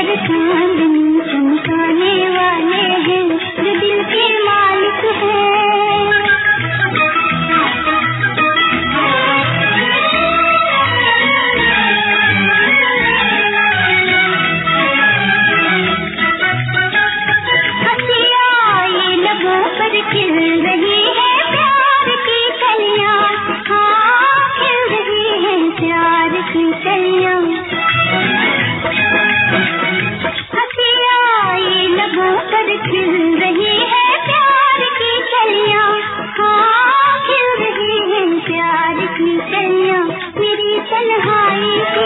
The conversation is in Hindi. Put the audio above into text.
पर चांदनी चमकाने वाले हैं जो दिल के मालिक हैं खिल रही है प्यार की कलियाँ हाँ खिल रही है प्यार की कलियाँ। तन्हाई